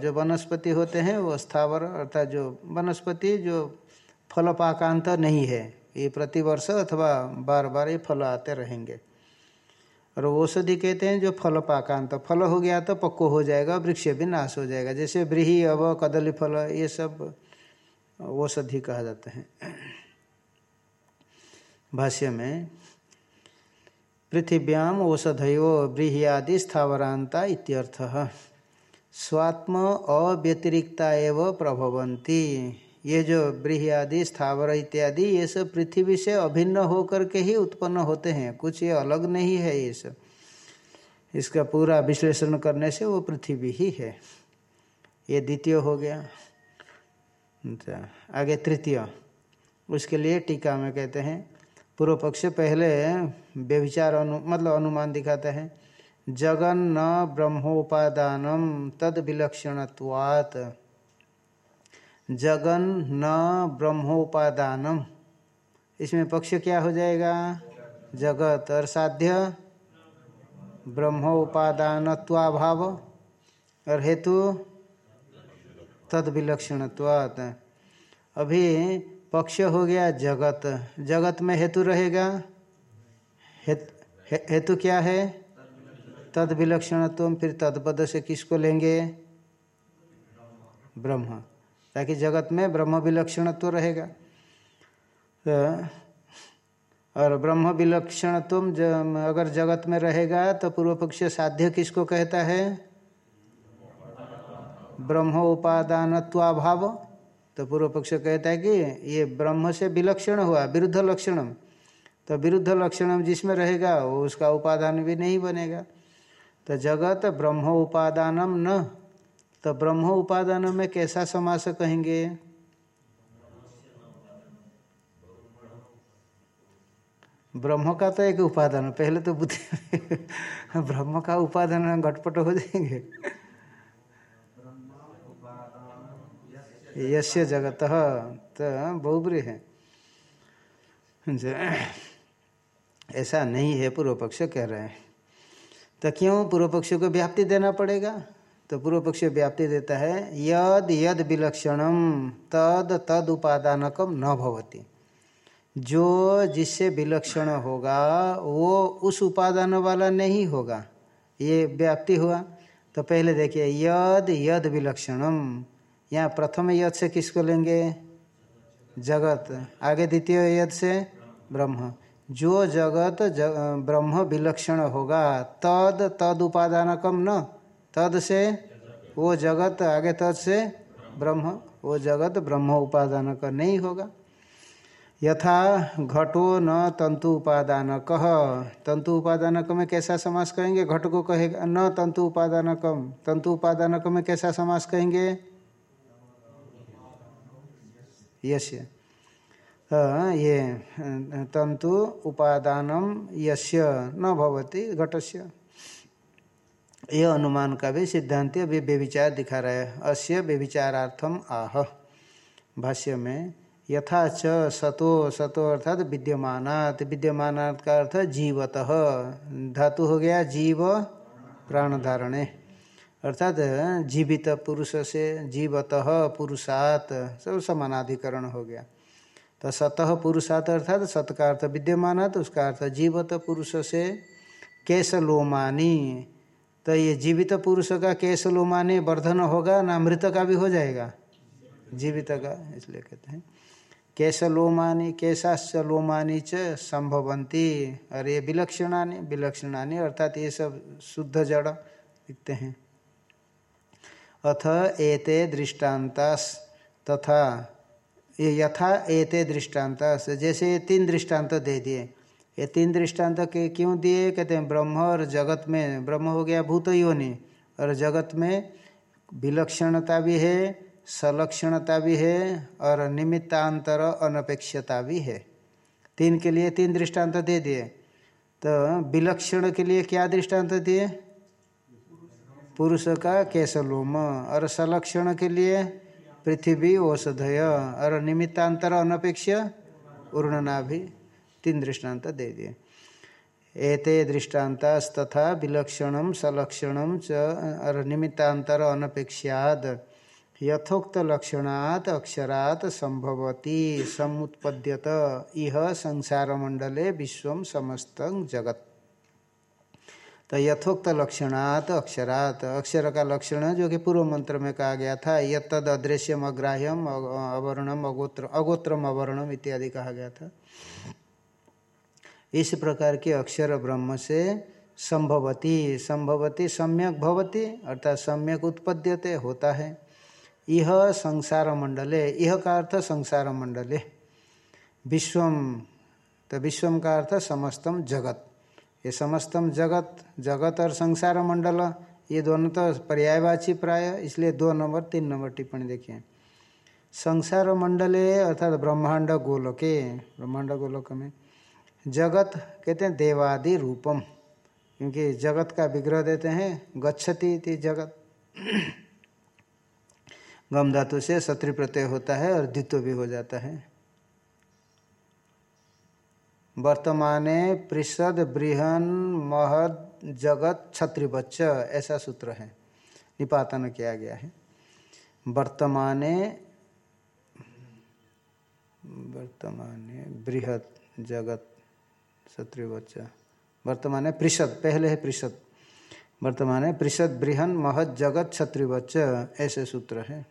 जो वनस्पति होते हैं, वो स्थावर अर्थात जो वनस्पति, जो फलपाकांत नहीं है, ये प्रतिवर्ष अथवा बार बार ये फल आते रहेंगे। और औषधि कहते हैं जो फल पाकांत फल हो गया तो पक्को हो जाएगा, वृक्ष भी नाश हो जाएगा, जैसे ब्रीही, अव, कदली फल, ये सब औषधि कहा जाता है। भाष्य में पृथिव्याम औषधयो ब्रीहियादि स्थावरांता इत्यर्थ। स्वात्म अव्यतिरिक्ता एवं प्रभवंती ये जो बृहयादि स्थावर इत्यादि, ये सब पृथ्वी से अभिन्न होकर के ही उत्पन्न होते हैं। कुछ ये अलग नहीं है ये सब। इसका पूरा विश्लेषण करने से वो पृथ्वी ही है। ये द्वितीय हो गया। अच्छा आगे तृतीय। उसके लिए टीका में कहते हैं पूर्व पक्ष पहले व्यभिचार अनु मतलब अनुमान दिखाता है। जगन न ब्रह्मोपादानम तद विलक्षणत्वात्। जगन न ब्रह्मोपादानम। इसमें पक्ष क्या हो जाएगा? जगत और साध्य। ब्रह्मोपादानत्वाभाव। और हेतु? तद विलक्षणत्वात्। अभी पक्ष हो गया जगत। जगत में हेतु रहेगा। हेतु हेतु क्या है? तद विलक्षणत्व फिर तदपद से किसको लेंगे? ब्रह्म। ताकि जगत में ब्रह्म विलक्षणत्व रहेगा। तो और ब्रह्म विलक्षणत्व अगर जगत में रहेगा तो पूर्व पक्ष साध्य किसको कहता है? ब्रह्म उपादानत्वाभाव। तो पूर्व पक्ष कहता है कि ये ब्रह्म से विलक्षण हुआ, विरुद्ध लक्षणम। तो विरुद्ध लक्षणम जिसमें रहेगा, वो उसका उपादान भी नहीं बनेगा। तो जगत ब्रह्म उपादानम न तो ब्रह्म उपादान में कैसा समास कहेंगे? ब्रह्म का तो एक उपादान, पहले तो बुद्धि ब्रह्म का उपादान घटपट हो जाएँगे। यश्य जगत तो बहुब्री है। ऐसा नहीं है पूर्व पक्ष कह रहे हैं। तो क्यों पूर्व पक्ष को व्याप्ति देना पड़ेगा? तो पूर्व पक्ष व्याप्ति देता है, यद यद विलक्षणम, तद तद उपादानकम न भवती। जो जिससे विलक्षण होगा, वो उस उपादान वाला नहीं होगा। ये व्याप्ति हुआ। तो पहले देखिए, यद यद विलक्षणम यहाँ प्रथम यद से किसको लेंगे? जगत। आगे द्वितीय यद से ब्रह्म। जो जगत जग, ब्रह्म विलक्षण होगा तद तद उपादानकम न? तद से वो जगत आगे तद से ब्रह्म। वो जगत ब्रह्म उपादान का नहीं होगा। यथा घटो न तंतु उपादानक। तंतु उपादानक में कैसा समास कहेंगे? घट को कहेगा न तंतु उपादानकम। तंतु उपादानक में कैसा समास कहेंगे? यश्य ये तंतु उपादानम यश्य न भवती, घटस्य। यह अनुमान का भी सिद्धांत अभी व्यविचार दिखा रहा है। अस्य व्यविचारार्थम आह। भाष्य में, यथा च सतो सतो अर्थात विद्यमानात। विद्यमानात का अर्थ जीवत। धातु हो गया जीव प्राण धारणे अर्थात, जीवित पुरुष से जीवत पुरुषात, सब समानाधिकरण हो गया। तो सतह पुरुषात अर्थात, सत का अर्थ विद्यमानात, उसका अर्थ जीवत पुरुष से केश लोमानी तो ये जीवित पुरुष का केश लोमानी वर्धन होगा ना मृत का भी हो जाएगा? जीवित का, इसलिए कहते हैं। केश लोमानी केशाश्च लोमानी च संभवंती। और ये विलक्षणानी विलक्षणानी अर्थात ये सब शुद्ध जड़ लिखते हैं। अथ एते दृष्टान्तास तथा ये यथा एते दृष्टान्तास। जैसे ये तीन दृष्टांत दे दिए। ये तीन दृष्टांत के क्यों दिए? कहते हैं, ब्रह्म और जगत में। ब्रह्म हो गया भूत योनि। और जगत में विलक्षणता भी है, सलक्षणता भी है, और निमित्तांतर अनपेक्षता भी है। तीन के लिए तीन दृष्टांत दे दिए। तो विलक्षण के लिए क्या दृष्टांत दिए? पुरुष का केसलोम और सलक्षण के लिए पृथ्वी औषधय। और निमित्तांतर अनपेक्ष भी तीन दृष्टांत दे दिए। एते दृष्टान्तस्तथा विलक्षण, सलक्षण च निमित्तांतर अनपेक्षाद यथोक्त लक्षणात्, अक्षरात् संभवती। समुत्पद्यत। इह संसार मंडले विश्व समस्त जगत। तो यथोक्त लक्षणात् अक्षरात। अक्षर का लक्षण जो कि पूर्व मंत्र में कहा गया था यद अदृश्यम अग्राह्यम अवर्णम अगोत्र अगोत्रम अवर्णम इत्यादि कहा गया था। इस प्रकार के अक्षर ब्रह्म से संभवती संभवती सम्यक भवती, अर्थात सम्यक उत्पद्यते, होता है। यह संसार मंडले यह का अर्थ संसार मंडले। विश्वम तो विश्वम का अर्थ समस्तम जगत। ये समस्तम जगत जगत और संसार मंडल, ये दोनों तो पर्यायवाची प्राय, इसलिए दो नंबर, तीन नंबर टिप्पणी देखिए। संसार मंडले अर्थात ब्रह्मांड गोलोके, ब्रह्मांड गोलोक में जगत कहते हैं देवादि रूपम, क्योंकि जगत का विग्रह देते हैं, गच्छति थी जगत। गम धातु से शत्रु प्रत्यय होता है और द्वित्व भी हो जाता है। वर्तमाने पृषद बृहन महद जगत छत्रिबच्च ऐसा सूत्र है। निपातन किया गया है। वर्तमाने वर्तमाने बृहद जगत क्षत्रियवच्च वर्तमान है पृषद, पहले है पृषद। वर्तमान है पृषद बृहन महद जगत क्षत्रियवच्च ऐसे सूत्र है।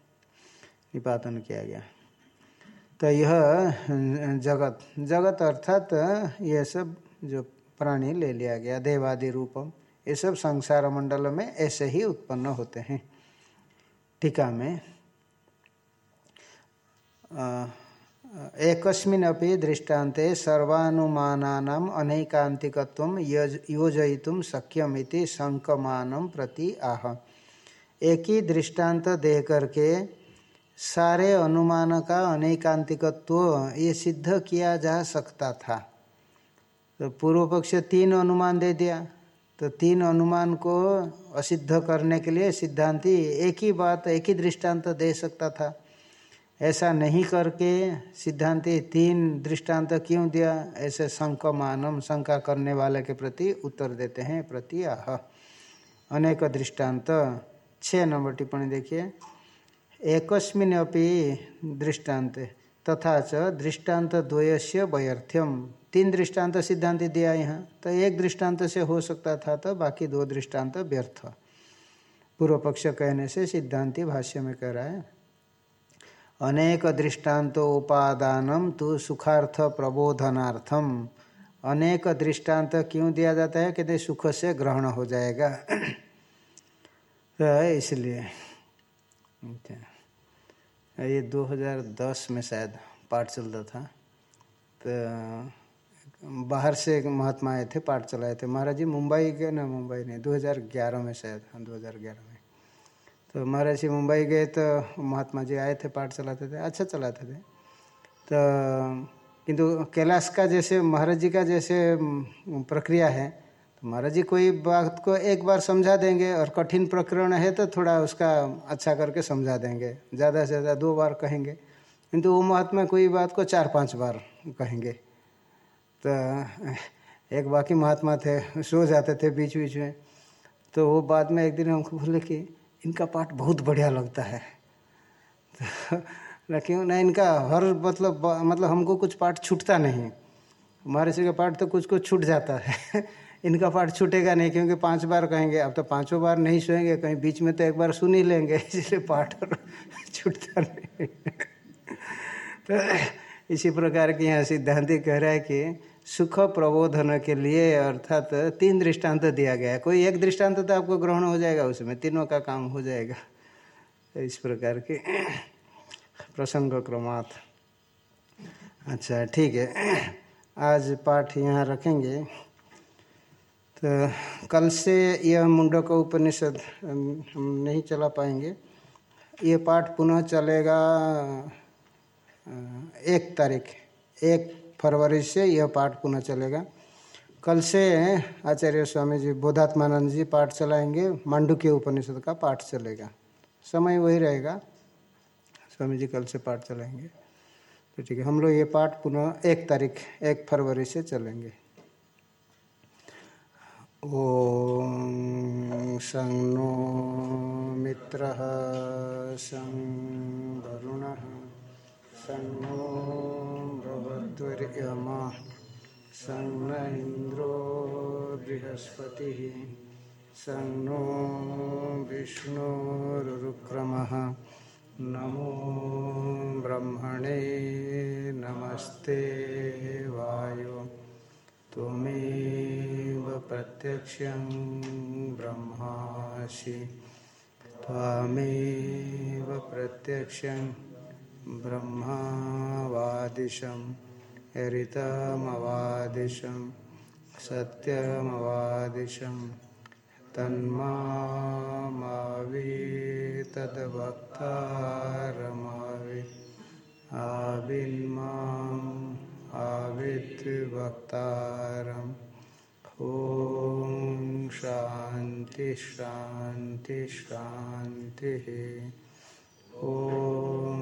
निपातन किया गया। तो यह जगत जगत अर्थात ये सब जो प्राणी ले लिया गया, देवादि रूपम, ये सब संसार मंडल में ऐसे ही उत्पन्न होते हैं। टीका में एकस्मिन अपि दृष्टान्ते सर्वानुमानानाम अनैकांतिकत्व योजयितुम शक्यम इति प्रति आह। एक ही दृष्टांत दे करके सारे अनुमान का अनैकांतिकत्व ये सिद्ध किया जा सकता था। तो पूर्व पक्ष तीन अनुमान दे दिया। तो तीन अनुमान को असिद्ध करने के लिए सिद्धांति एक ही बात, एक ही दृष्टांत दे सकता था। ऐसा नहीं करके सिद्धांति तीन दृष्टांत क्यों दिया? ऐसे शंक मानम शंका करने वाले के प्रति उत्तर देते हैं, प्रति आह। अनेक दृष्टांत। छः नंबर टिप्पणी देखिए। एकस्मिन अपि दृष्टांत, तथा च दृष्टांत द्वयस्य वैर्थ्यम तीन दृष्टांत सिद्धांत दिया यहाँ तो एक दृष्टांत से हो सकता था तो बाकी दो दृष्टांत व्यर्थ। पूर्व पक्ष कहने से सिद्धांति भाष्य में कह रहा है, अनेक दृष्टान्तोपादानम तो सुखार्थ प्रबोधनार्थम। अनेक दृष्टांत क्यों दिया जाता है? कहते सुख से ग्रहण हो जाएगा। तो इसलिए अच्छा। ये 2010 में शायद पाठ चलता था। तो बाहर से एक महात्मा आए थे, पाठ चलाए थे। महाराज जी, मुंबई गए ना? मुंबई नहीं 2011 में शायद हाँ 2011 में। तो महाराज जी मुंबई गए तो महात्मा जी आए थे, पाठ चलाते थे। अच्छा चलाते थे। तो किंतु कैलाश का जैसे, महाराज जी का जैसे प्रक्रिया है तो महाराज जी, कोई बात को एक बार समझा देंगे और कठिन प्रकरण है तो थोड़ा उसका अच्छा करके समझा देंगे। ज़्यादा से ज़्यादा दो बार कहेंगे। किंतु वो महात्मा कोई बात को चार पाँच बार कहेंगे। तो एक बाकी महात्मा थे, सो जाते थे बीच बीच में। तो वो बाद में एक दिन हमको बोले कि इनका पाठ बहुत बढ़िया लगता है। तो लेकिन ना इनका हर मतलब मतलब हमको कुछ पाठ छूटता नहीं। से का पाठ तो कुछ कुछ छूट जाता है। इनका पाठ छूटेगा नहीं, क्योंकि पाँच बार कहेंगे, अब तो पाँचों बार नहीं सोएँगे, कहीं बीच में तो एक बार सुन ही लेंगे, इसलिए पाठ छूटता नहीं। तो इसी प्रकार के यहाँ सिद्धांति कह रहा है कि सुख प्रबोधन के लिए अर्थात तीन दृष्टांत दिया गया है। कोई एक दृष्टांत तो आपको ग्रहण हो जाएगा, उसमें तीनों का काम हो जाएगा। तो इस प्रकार के प्रसंग क्रमात् अच्छा ठीक है। आज पाठ यहाँ रखेंगे। तो कल से यह मुंडक उपनिषद हम नहीं चला पाएँगे। ये पाठ पुनः चलेगा एक तारीख, एक फरवरी से यह पाठ पुनः चलेगा। कल से आचार्य स्वामी जी बोधात्मानंद जी पाठ चलाएँगे, मांडू के उपनिषद का पाठ चलेगा। समय वही रहेगा स्वामी जी कल से पाठ चलाएँगे। तो ठीक है, हम लोग ये पाठ पुनः एक तारीख, एक फरवरी से चलेंगे। ॐ सं नो मित्रः सं वरुणः सं नो भगवद्वर्यमा सं न इन्द्रो बृहस्पतिः विष्णुरुक्रमः नमो ब्रह्मणे नमस्ते वायो त्वमेव प्रत्यक्षं ब्रह्मासि। त्वामेव प्रत्यक्षं ब्रह्मावादिशं ऋतमवादिशं सत्यमवादिशं तन्मामावि तद्वक्तारमावि आविन्माम् आविद्वक्तारम् ॐ शान्ति शान्ति शान्तिः ॐ